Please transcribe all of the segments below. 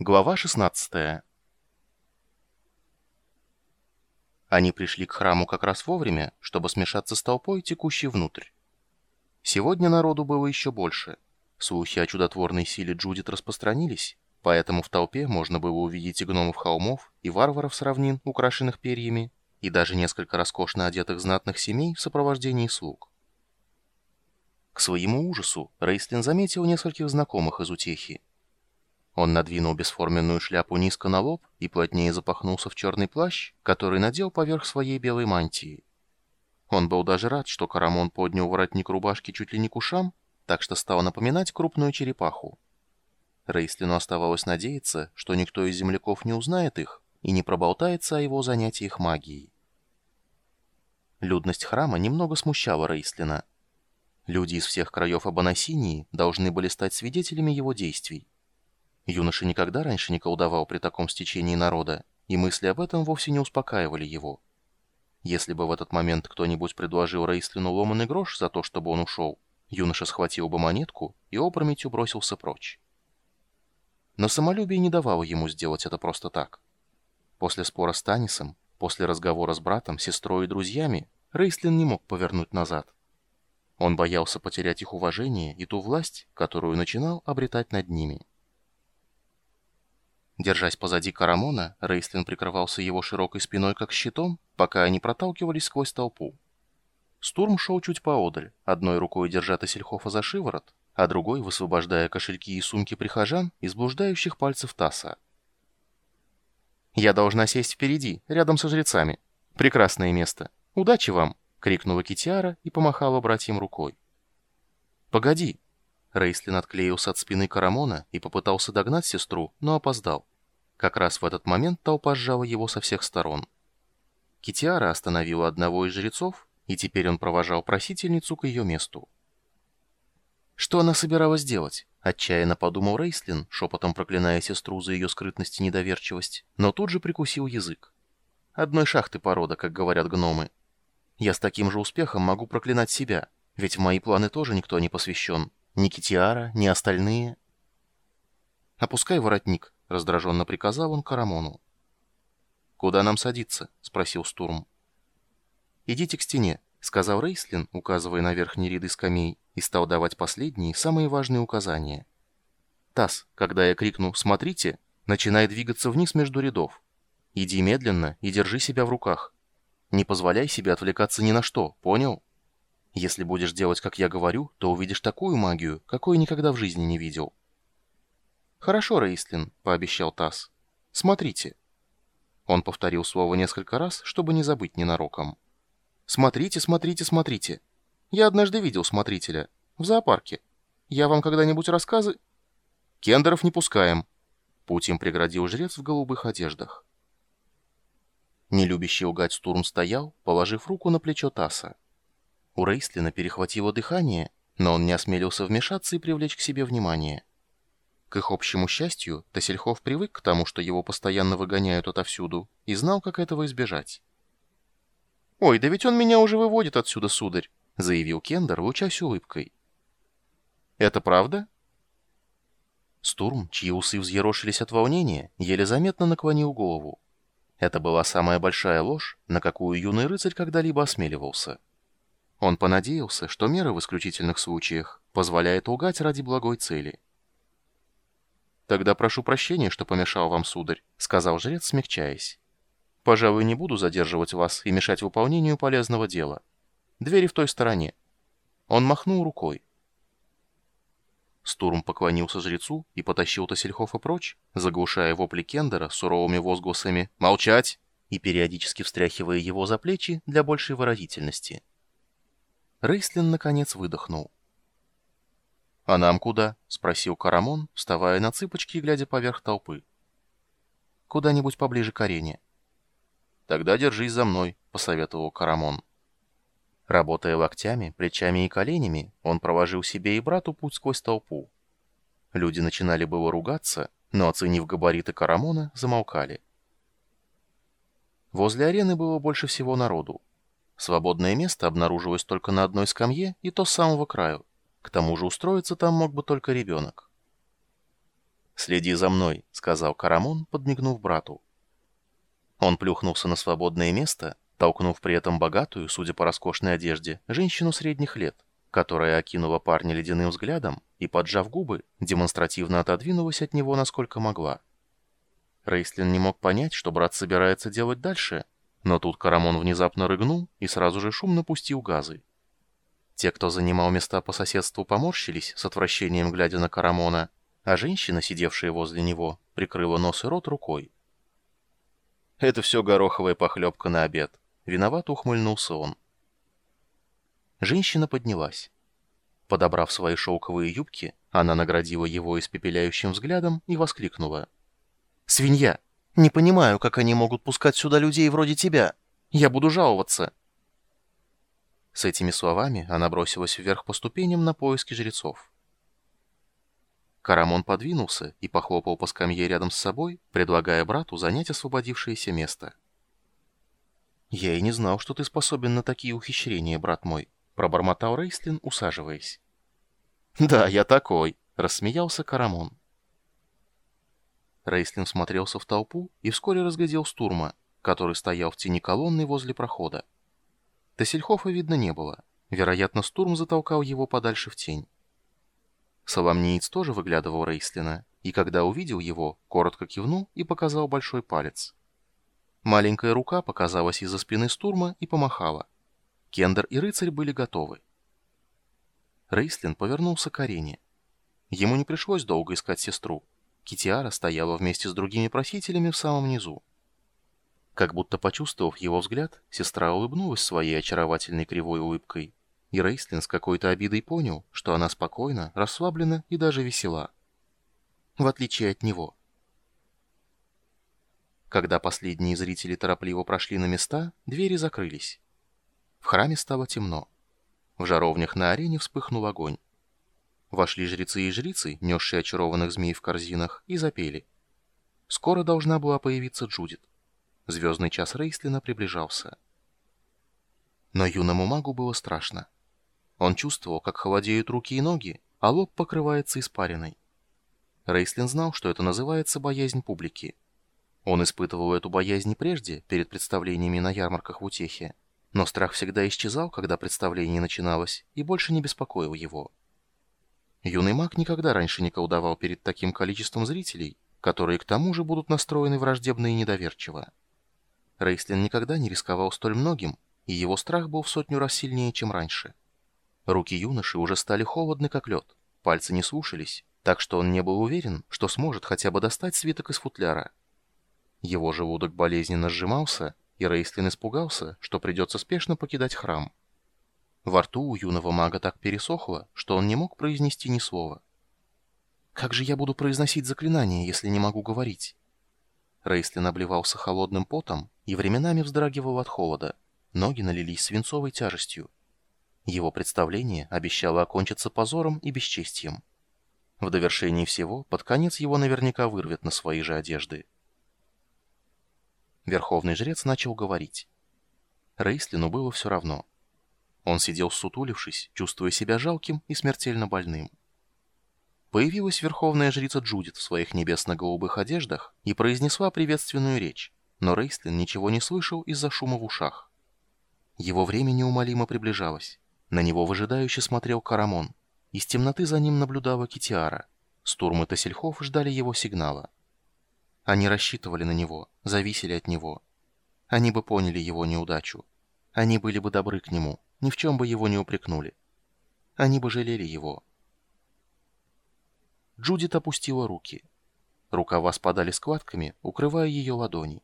Глава 16 Они пришли к храму как раз вовремя, чтобы смешаться с толпой, текущей внутрь. Сегодня народу было еще больше. Слухи о чудотворной силе Джудит распространились, поэтому в толпе можно было увидеть и гномов холмов, и варваров с равнин, украшенных перьями, и даже несколько роскошно одетых знатных семей в сопровождении слуг. К своему ужасу Рейстлин заметил нескольких знакомых из утехи. Он надвинул бесформенную шляпу низко на лоб и плотнее запахнулся в черный плащ, который надел поверх своей белой мантии. Он был даже рад, что Карамон поднял воротник рубашки чуть ли не к ушам, так что стал напоминать крупную черепаху. Рейслину оставалось надеяться, что никто из земляков не узнает их и не проболтается о его занятиях магией. Людность храма немного смущала Рейслина. Люди из всех краев Абанасинии должны были стать свидетелями его действий. Юноша никогда раньше не колдовал при таком стечении народа, и мысли об этом вовсе не успокаивали его. Если бы в этот момент кто-нибудь предложил Рейслину ломаный грош за то, чтобы он ушел, юноша схватил бы монетку и опрометью бросился прочь. Но самолюбие не давало ему сделать это просто так. После спора с Танисом, после разговора с братом, сестрой и друзьями, Рейслин не мог повернуть назад. Он боялся потерять их уважение и ту власть, которую начинал обретать над ними. Держась позади Карамона, Рейслин прикрывался его широкой спиной как щитом, пока они проталкивались сквозь толпу. Стурм шел чуть поодаль, одной рукой держа Тассельхофа за шиворот, а другой высвобождая кошельки и сумки прихожан из блуждающих пальцев Тасса. «Я должна сесть впереди, рядом со жрецами. Прекрасное место. Удачи вам!» — крикнула Китиара и помахала братьям рукой. «Погоди!» Рейслин отклеился от спины Карамона и попытался догнать сестру, но опоздал. Как раз в этот момент толпа сжала его со всех сторон. Китиара остановила одного из жрецов, и теперь он провожал просительницу к ее месту. Что она собиралась делать? Отчаянно подумал Рейслин, шепотом проклиная сестру за ее скрытность и недоверчивость, но тут же прикусил язык. Одной шахты порода, как говорят гномы. Я с таким же успехом могу проклинать себя, ведь в мои планы тоже никто не посвящен. Ни Китиара, ни остальные. «Опускай воротник», — раздраженно приказал он Карамону. «Куда нам садиться?» — спросил Стурм. «Идите к стене», — сказал Рейслин, указывая на верхние ряды скамей, и стал давать последние, самые важные указания. «Тасс, когда я крикну «смотрите», начинай двигаться вниз между рядов. Иди медленно и держи себя в руках. Не позволяй себе отвлекаться ни на что, понял?» Если будешь делать, как я говорю, то увидишь такую магию, какой никогда в жизни не видел. «Хорошо, Рейстлин», — пообещал Тасс. «Смотрите». Он повторил слово несколько раз, чтобы не забыть ненароком. «Смотрите, смотрите, смотрите. Я однажды видел смотрителя. В зоопарке. Я вам когда-нибудь рассказы...» «Кендеров не пускаем». Путь им преградил жрец в голубых одеждах. Нелюбящий угать Стурм стоял, положив руку на плечо Тасса. У Рейслина перехватило дыхание, но он не осмелился вмешаться и привлечь к себе внимание. К их общему счастью, Тассельхов привык к тому, что его постоянно выгоняют отовсюду, и знал, как этого избежать. «Ой, да ведь он меня уже выводит отсюда, сударь», — заявил Кендер, лучась улыбкой. «Это правда?» Стурм, чьи усы взъерошились от волнения, еле заметно наклонил голову. Это была самая большая ложь, на какую юный рыцарь когда-либо осмеливался. Он понадеялся, что мера в исключительных случаях позволяет лгать ради благой цели. «Тогда прошу прощения, что помешал вам, сударь», — сказал жрец, смягчаясь. «Пожалуй, не буду задерживать вас и мешать выполнению полезного дела. Двери в той стороне». Он махнул рукой. Стурм поклонился жрецу и потащил Тассельхофа прочь, заглушая вопли Кендера суровыми возгласами «Молчать!» и периодически встряхивая его за плечи для большей выразительности. Рейслин, наконец, выдохнул. «А нам куда?» — спросил Карамон, вставая на цыпочки и глядя поверх толпы. «Куда-нибудь поближе к арене». «Тогда держись за мной», — посоветовал Карамон. Работая локтями, плечами и коленями, он проложил себе и брату путь сквозь толпу. Люди начинали было ругаться, но, оценив габариты Карамона, замолкали. Возле арены было больше всего народу. Свободное место обнаружилось только на одной скамье, и то с самого краю. К тому же устроиться там мог бы только ребенок. «Следи за мной», — сказал Карамон, подмигнув брату. Он плюхнулся на свободное место, толкнув при этом богатую, судя по роскошной одежде, женщину средних лет, которая окинула парня ледяным взглядом и, поджав губы, демонстративно отодвинулась от него насколько могла. Рейслин не мог понять, что брат собирается делать дальше, но тут Карамон внезапно рыгнул и сразу же шумно пустил газы. Те, кто занимал места по соседству, поморщились, с отвращением глядя на Карамона, а женщина, сидевшая возле него, прикрыла нос и рот рукой. «Это все гороховая похлебка на обед», — виноват ухмыльнулся он. Женщина поднялась. Подобрав свои шелковые юбки, она наградила его испепеляющим взглядом и воскликнула. «Свинья! Не понимаю, как они могут пускать сюда людей вроде тебя. Я буду жаловаться!» С этими словами она бросилась вверх по ступеням на поиски жрецов. Карамон подвинулся и похлопал по скамье рядом с собой, предлагая брату занять освободившееся место. «Я и не знал, что ты способен на такие ухищрения, брат мой», — пробормотал Рейслин, усаживаясь. «Да, я такой», — рассмеялся Карамон. Рейслин смотрелся в толпу и вскоре разглядел Стурма, который стоял в тени колонны возле прохода. Тессельхофа видно не было. Вероятно, Стурм затолкал его подальше в тень. Соломниец тоже выглядывал Рейслина, и когда увидел его, коротко кивнул и показал большой палец. Маленькая рука показалась из-за спины Стурма и помахала. Кендер и рыцарь были готовы. Рейслин повернулся к арене. Ему не пришлось долго искать сестру. Китиара стояла вместе с другими просителями в самом низу. Как будто почувствовав его взгляд, сестра улыбнулась своей очаровательной кривой улыбкой и Рейслин с какой-то обидой понял, что она спокойна, расслаблена и даже весела. В отличие от него. Когда последние зрители торопливо прошли на места, двери закрылись. В храме стало темно. В жаровнях на арене вспыхнул огонь. Вошли жрецы и жрицы, несшие очарованных змей в корзинах, и запели. Скоро должна была появиться Джудит. Звездный час Рейслина приближался. Но юному магу было страшно. Он чувствовал, как холодеют руки и ноги, а лоб покрывается испариной. Рейслин знал, что это называется боязнь публики. Он испытывал эту боязнь прежде, перед представлениями на ярмарках в Утехе, но страх всегда исчезал, когда представление начиналось, и больше не беспокоил его. Юный маг никогда раньше не колдовал перед таким количеством зрителей, которые к тому же будут настроены враждебно и недоверчиво. Рейслин никогда не рисковал столь многим, и его страх был в сотню раз сильнее, чем раньше. Руки юноши уже стали холодны, как лед. Пальцы не слушались, так что он не был уверен, что сможет хотя бы достать свиток из футляра. Его желудок болезненно сжимался, и Рейстлин испугался, что придется спешно покидать храм. Во рту у юного мага так пересохло, что он не мог произнести ни слова. «Как же я буду произносить заклинание, если не могу говорить?» Рейстлин обливался холодным потом и временами вздрагивал от холода. Ноги налились свинцовой тяжестью. Его представление обещало окончиться позором и бесчестием. В довершении всего, под конец его наверняка вырвет на свои же одежды. Верховный жрец начал говорить. Рейслину было все равно. Он сидел сутулившись, чувствуя себя жалким и смертельно больным. Появилась верховная жрица Джудит в своих небесно-голубых одеждах и произнесла приветственную речь, но Рейслин ничего не слышал из-за шума в ушах. Его время неумолимо приближалось. На него выжидающе смотрел Карамон. Из темноты за ним наблюдала Китиара. Стурм и Тассельхов ждали его сигнала. Они рассчитывали на него, зависели от него. Они бы поняли его неудачу. Они были бы добры к нему, ни в чем бы его не упрекнули. Они бы жалели его. Джудит опустила руки. Рукава спадали складками, укрывая ее ладони.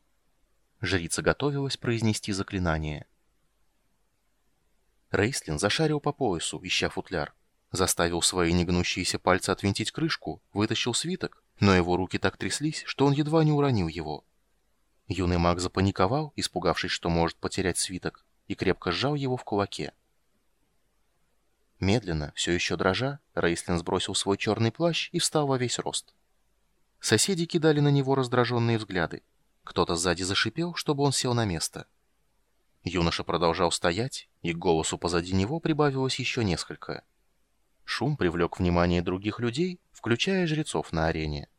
Жрица готовилась произнести заклинание — Рейслин зашарил по поясу, ища футляр. Заставил свои негнущиеся пальцы отвинтить крышку, вытащил свиток, но его руки так тряслись, что он едва не уронил его. Юный маг запаниковал, испугавшись, что может потерять свиток, и крепко сжал его в кулаке. Медленно, все еще дрожа, Рейслин сбросил свой черный плащ и встал во весь рост. Соседи кидали на него раздраженные взгляды. Кто-то сзади зашипел, чтобы он сел на место. Юноша продолжал стоять, и к голосу позади него прибавилось еще несколько. Шум привлек внимание других людей, включая жрецов на арене.